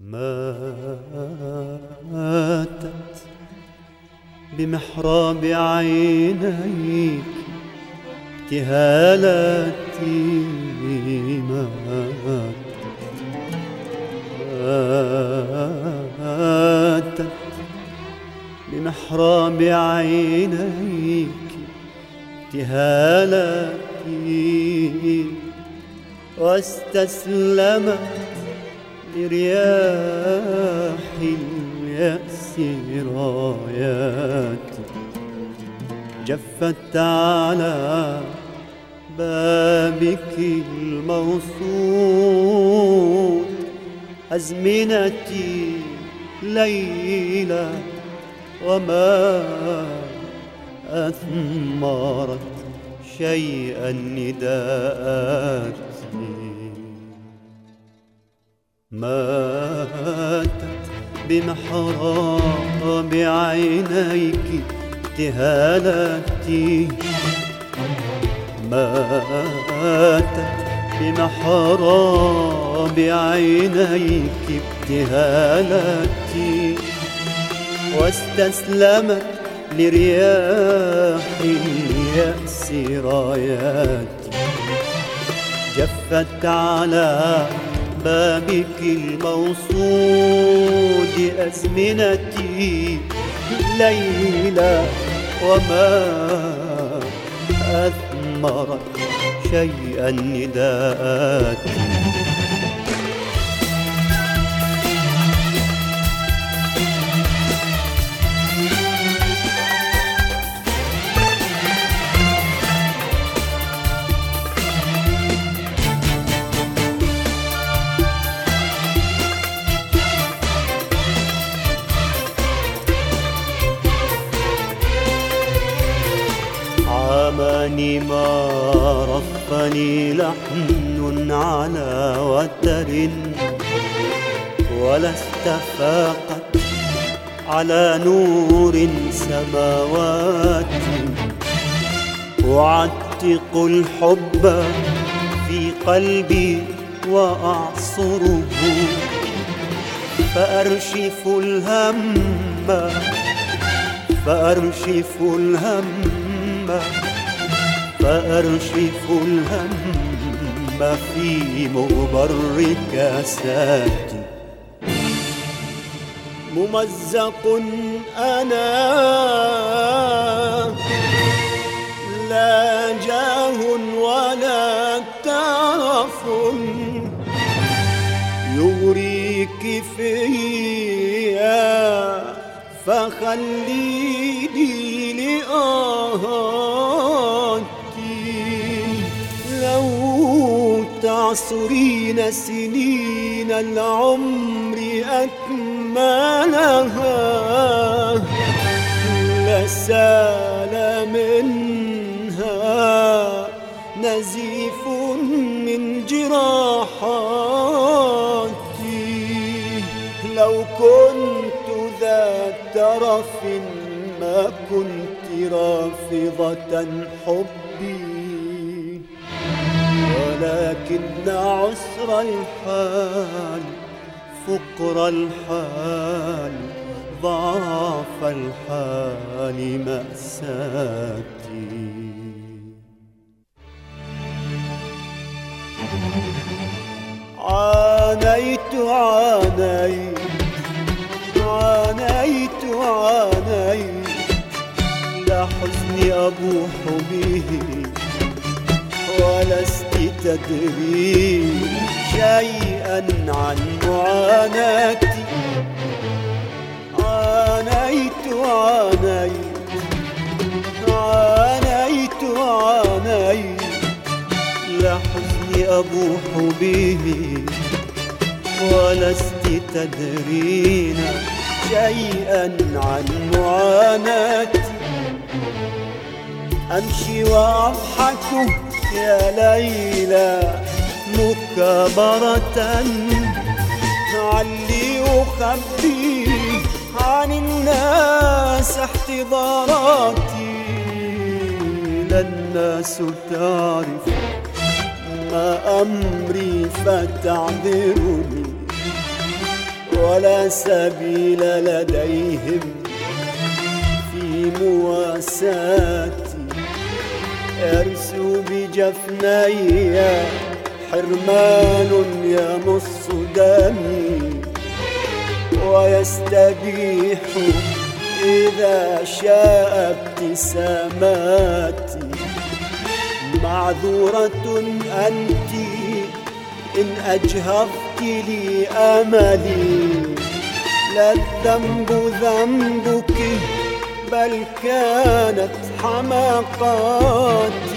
ماتت بمحراب عينيك ابتهالاتي ماتت. ماتت بمحراب عينيك ابتهالاتي واستسلمت لرياح اليأس راياتي جفت على بابك الموصول أزمنتي ليلة وما أثمرت شيئا نداءاتي ماتت بمحراب عينيك ابتهالاتي ماتت بمحراب عينيك ابتهالاتي واستسلمت لرياح اليأس راياتي. جفت على بابك الموصود أزمنتي ليلى وما أثمرت شيئا نداءاتي عامني ما رفني لحن على وتر ولا استفاقت على نور سماوات أعتق الحب في قلبي وأعصره فأرشف الهم فأرشف الهم فأرشف الهم في مغبر كاساتي ممزق أنا لا جاه ولا ترف يغريك فيا فخليني لآهاتي لو تعصرين سنين العمر أكملها. لسال منها. نزيف من جراحاتي. لو كنت ذا ترف ما كنت رافضة حبي ولكن عسر الحال فقر الحال ضعف الحال مأساتي. عانيت عانيت عانيت عانيت. لا حزني أبوح به ولست تدري شيئا عن معاناتي عانيت عانيت عانيت عانيت لا حزني أبوح به ولست تدرين شيئا عن معاناتي. أمشي وأضحك يا ليلى مكابرة. علي أخبي عن الناس احتضاراتي لا الناس تعرف ما أمري فتعذرني ولا سبيل لديهم في مواساتي أرسو بجفني حرمان يمص دمي ويستبيح إذا شاء ابتساماتي. معذورة أنت إن أجهضت لي أملي لا الذنب ذنبك بل كانت حماقاتي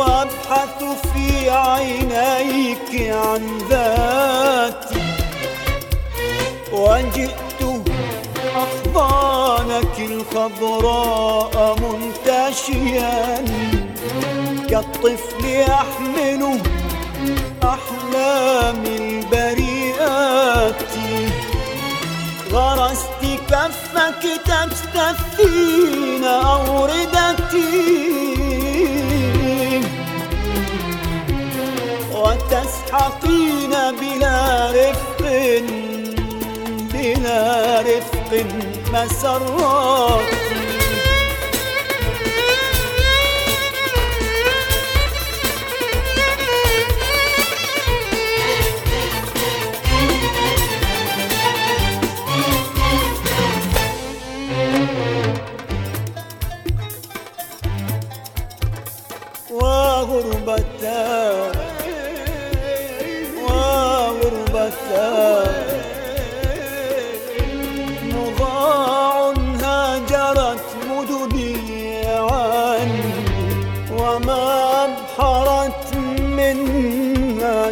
وجئت أبحث في عينيك عن ذاتي. وجئت أحضانك الخضراء منتشيا. كالطفل يحمل أحلام البريئات. غرست كفك تستثين أوردتي وتسحقين بلا رفق بلا رفق مسراتي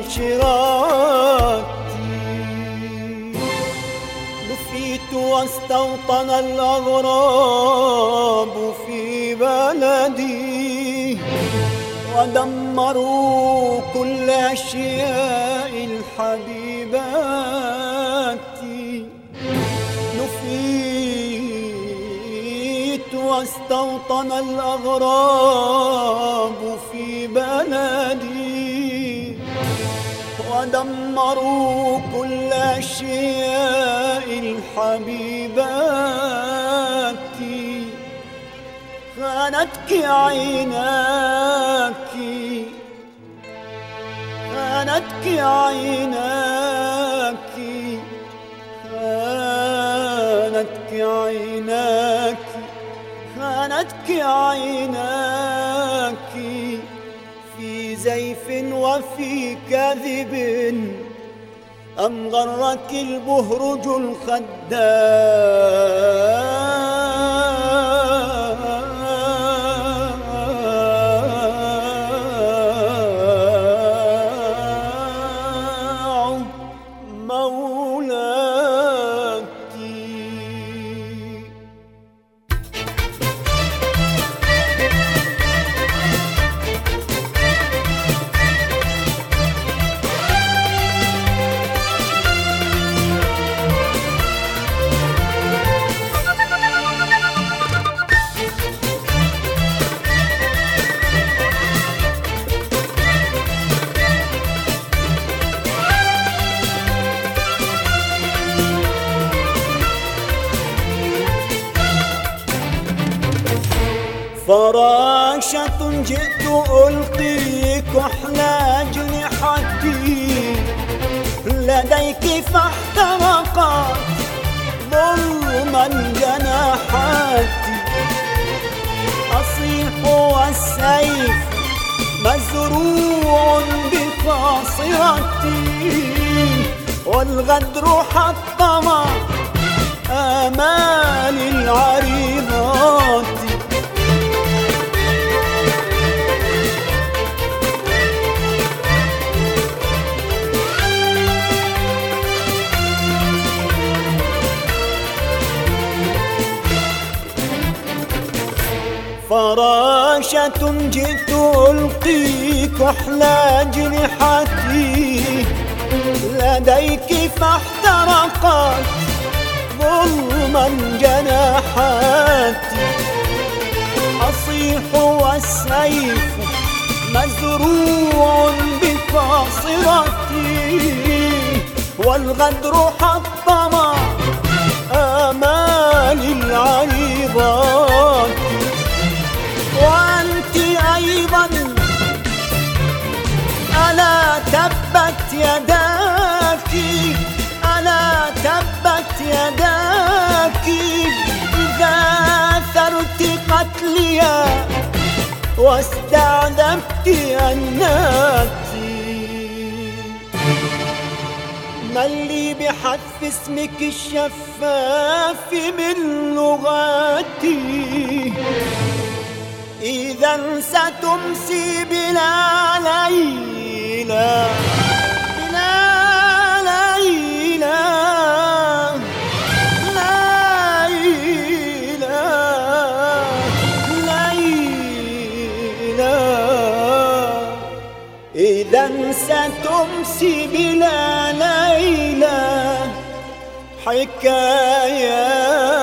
عشراتي لفيت واستوطن الأغراب في بلدي. ودمروا كل أشياء الحبيبات. نفيت واستوطن الأغراب في بلدي. ودمروا كل أشياء الحبيبات. خانتك عيناك. خانتك عيناك. خانتك عيناك. خانتك عيناك. وفي كذب أم غرك البهرج الخداع جئت ألقي كحل أجنحتي لديك فاحترقت ظلما جناحاتي أصيح والسيف مزروع بفاصرتي والغدر حطم آمال العريضات. فراشة جئت ألقي كحل أجنحتي لديك فاحترقت ظلما جناحاتي أصيح والسيف مزروع بقاصرتي والغدر حطم آمال العريضات. تبت يداك ألا تبت يداك إذا ثرت قتلي واستعذبت أناتي من لي بحذف اسمك الشفاف من لغاتي. إذا ستمسي بلا ليلى ليلى إذا ستمسي بلا ليلى حكايات